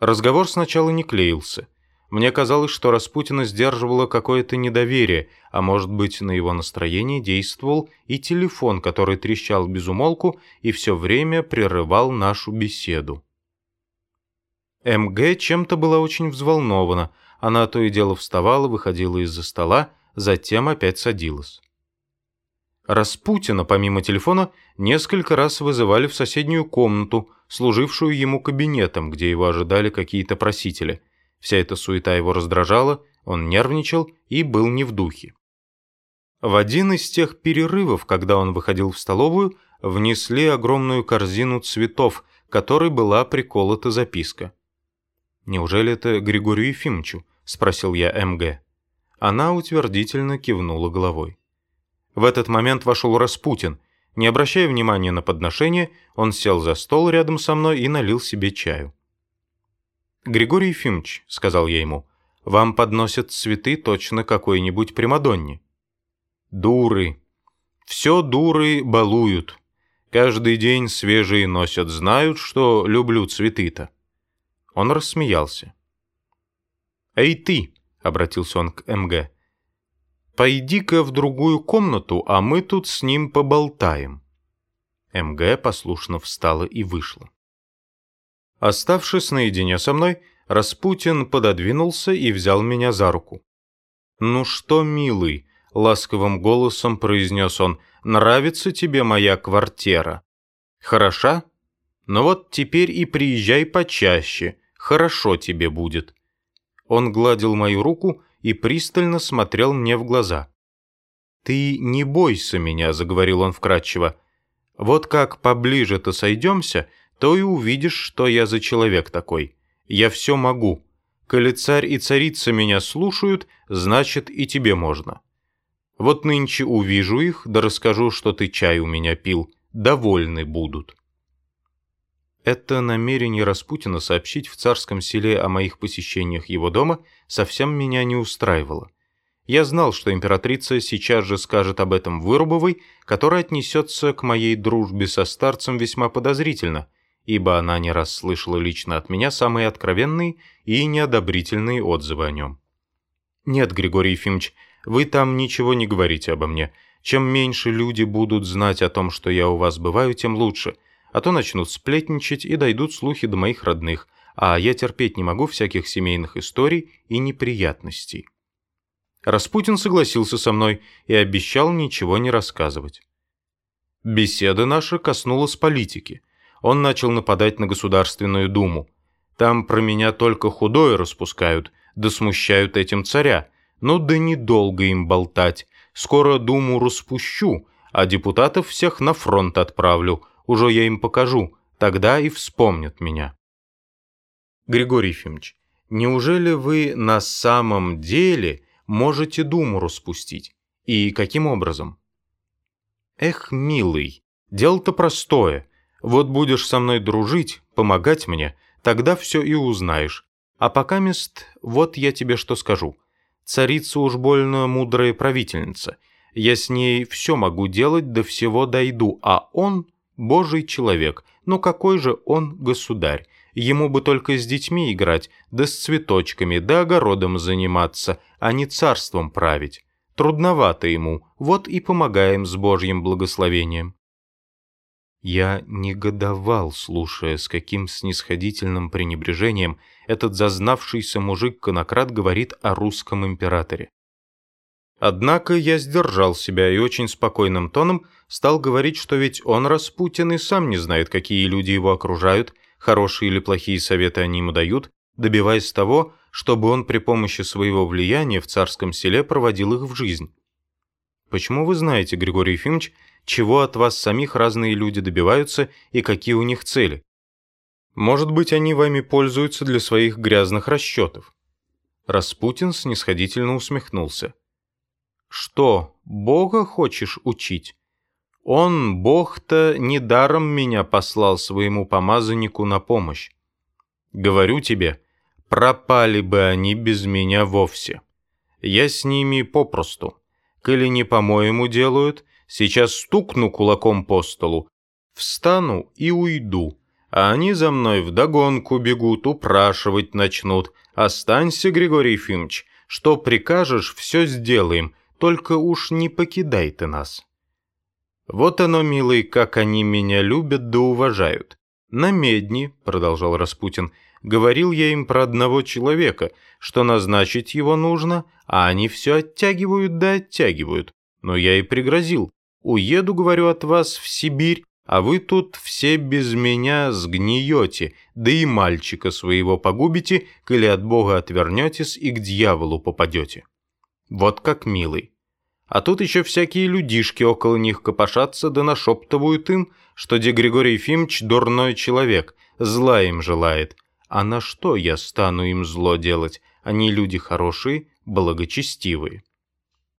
Разговор сначала не клеился. Мне казалось, что Распутина сдерживало какое-то недоверие, а может быть, на его настроение действовал и телефон, который трещал без умолку и все время прерывал нашу беседу. МГ чем-то была очень взволнована. Она то и дело вставала, выходила из-за стола, затем опять садилась. Распутина, помимо телефона, несколько раз вызывали в соседнюю комнату, служившую ему кабинетом, где его ожидали какие-то просители. Вся эта суета его раздражала, он нервничал и был не в духе. В один из тех перерывов, когда он выходил в столовую, внесли огромную корзину цветов, которой была приколота записка. «Неужели это Григорию Ефимовичу?» — спросил я МГ. Она утвердительно кивнула головой. В этот момент вошел Распутин. Не обращая внимания на подношение, он сел за стол рядом со мной и налил себе чаю. «Григорий Ефимович», — сказал я ему, — «вам подносят цветы точно какой-нибудь Примадонне». «Дуры. Все дуры балуют. Каждый день свежие носят, знают, что люблю цветы-то». Он рассмеялся. «Эй ты!» — обратился он к МГ. «Пойди-ка в другую комнату, а мы тут с ним поболтаем». МГ послушно встала и вышла. Оставшись наедине со мной, Распутин пододвинулся и взял меня за руку. «Ну что, милый?» — ласковым голосом произнес он. «Нравится тебе моя квартира?» «Хороша? Ну вот теперь и приезжай почаще хорошо тебе будет». Он гладил мою руку и пристально смотрел мне в глаза. «Ты не бойся меня», — заговорил он вкратчиво. «Вот как поближе-то сойдемся, то и увидишь, что я за человек такой. Я все могу. Коли царь и царица меня слушают, значит и тебе можно. Вот нынче увижу их, да расскажу, что ты чай у меня пил. Довольны будут». Это намерение Распутина сообщить в царском селе о моих посещениях его дома совсем меня не устраивало. Я знал, что императрица сейчас же скажет об этом Вырубовой, которая отнесется к моей дружбе со старцем весьма подозрительно, ибо она не раз слышала лично от меня самые откровенные и неодобрительные отзывы о нем. «Нет, Григорий Ефимович, вы там ничего не говорите обо мне. Чем меньше люди будут знать о том, что я у вас бываю, тем лучше а то начнут сплетничать и дойдут слухи до моих родных, а я терпеть не могу всяких семейных историй и неприятностей. Распутин согласился со мной и обещал ничего не рассказывать. Беседа наша коснулась политики. Он начал нападать на Государственную Думу. Там про меня только худое распускают, да смущают этим царя. Ну да недолго им болтать. Скоро Думу распущу, а депутатов всех на фронт отправлю – уже я им покажу, тогда и вспомнят меня. Григорий Ефимович, неужели вы на самом деле можете думу распустить? И каким образом? Эх, милый, дело-то простое. Вот будешь со мной дружить, помогать мне, тогда все и узнаешь. А пока мест, вот я тебе что скажу. Царица уж больно мудрая правительница. Я с ней все могу делать, до всего дойду, а он Божий человек, но какой же он государь? Ему бы только с детьми играть, да с цветочками, да огородом заниматься, а не царством править. Трудновато ему, вот и помогаем с Божьим благословением. Я негодовал, слушая, с каким снисходительным пренебрежением этот зазнавшийся мужик-конократ говорит о русском императоре. Однако я сдержал себя и очень спокойным тоном стал говорить, что ведь он Распутин и сам не знает, какие люди его окружают, хорошие или плохие советы они ему дают, добиваясь того, чтобы он при помощи своего влияния в царском селе проводил их в жизнь. Почему вы знаете, Григорий Ефимович, чего от вас самих разные люди добиваются и какие у них цели? Может быть, они вами пользуются для своих грязных расчетов? Распутин снисходительно усмехнулся. Что, Бога хочешь учить? Он, Бог-то, недаром меня послал своему помазаннику на помощь. Говорю тебе, пропали бы они без меня вовсе. Я с ними попросту. Коли не по-моему делают, сейчас стукну кулаком по столу, встану и уйду, А они за мной вдогонку бегут, упрашивать начнут. Останься, Григорий Ефимович, что прикажешь, все сделаем, только уж не покидай ты нас. Вот оно, милый, как они меня любят да уважают. На медни, продолжал Распутин, говорил я им про одного человека, что назначить его нужно, а они все оттягивают да оттягивают. Но я и пригрозил. Уеду, говорю, от вас в Сибирь, а вы тут все без меня сгниете, да и мальчика своего погубите, коли от Бога отвернетесь и к дьяволу попадете. Вот как милый. А тут еще всякие людишки около них копошатся да нашептывают им, что де Григорий Ефимович дурной человек, зла им желает. А на что я стану им зло делать? Они люди хорошие, благочестивые.